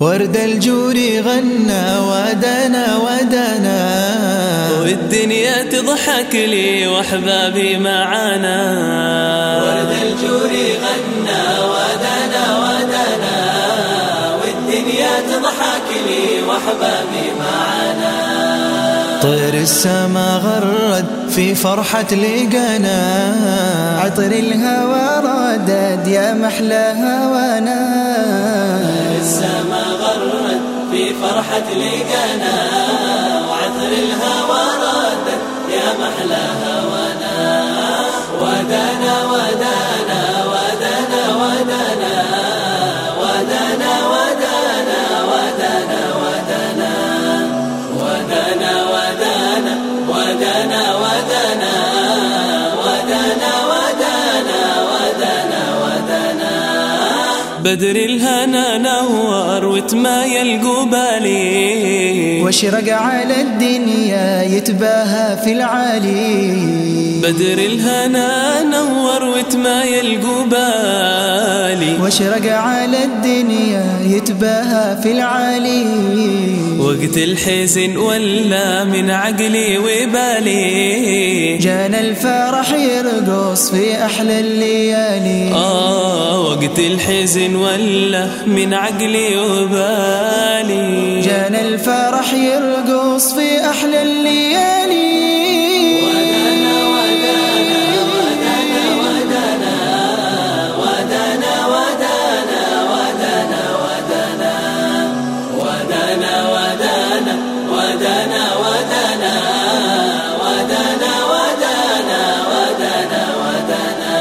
ورد الجور غنى ودنا ودنا. والدنيا تضحك لي واحبابي معانا. ورد الجور غنى ودنا ودنا. والدنيا تضحك لي واحبابي معانا. طير السما غرد في فرحة لقنا. عطر الهوى ردد يا محلى هوانا السما فرحة لقنا وعطر الهوى ردد يا محلى هوانا بدر الهنا نور وتمايل قبالي واشرق على الدنيا يتباهى في العالي. بدر الهنا نور وتمايل قبالي واشرق على الدنيا يتباهى في العالي. وقت الحزن ولا من عقلي وبالي. جانا الفرح يرقص في أحلى الليالي. آه وقت الحزن ولا من عقلي وبالي. جانا الفرح يرقص في أحلى الليالي. ودنا ودنا ودنا ودنا ودنا ودنا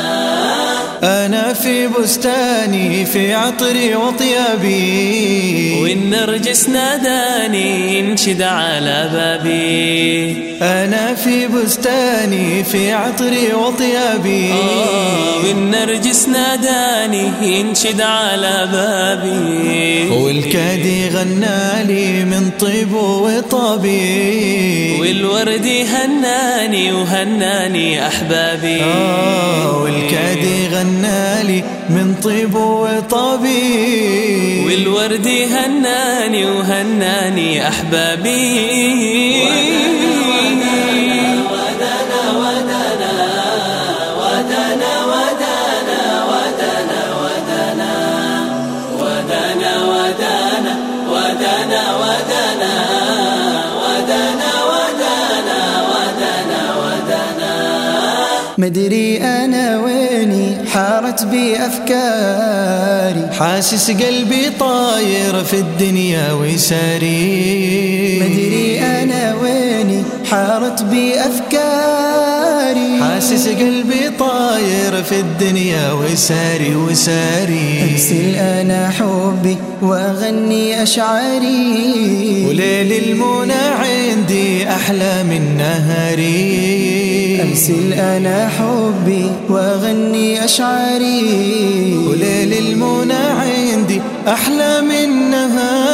أنا في بستاني في عطري وطيابي. والنرجس ناداني ينشد على بابي. أنا في بستاني في عطري وطيابي. آه والنرجس ناداني ينشد على بابي. والكادي غنالي من طيب وطابي والورد هناني وهناني أحبابي. آه والكادي غنالي من طيب وطابي والورد هناني وهناني أحبابي. ودنا مدري أنا ويني؟ حارت بي أفكاري حاسس قلبي طاير في الدنيا وساري مدري أنا ويني؟ حارت بي أفكاري حاسس قلبي طاير في الدنيا وساري وساري أرسل أنا حبي وأغني أشعاري. وليل المنى عندي أحلى من نهاري. أرسل أنا حبي وأغني أشعاري. وليل المنى عندي أحلى من نهاري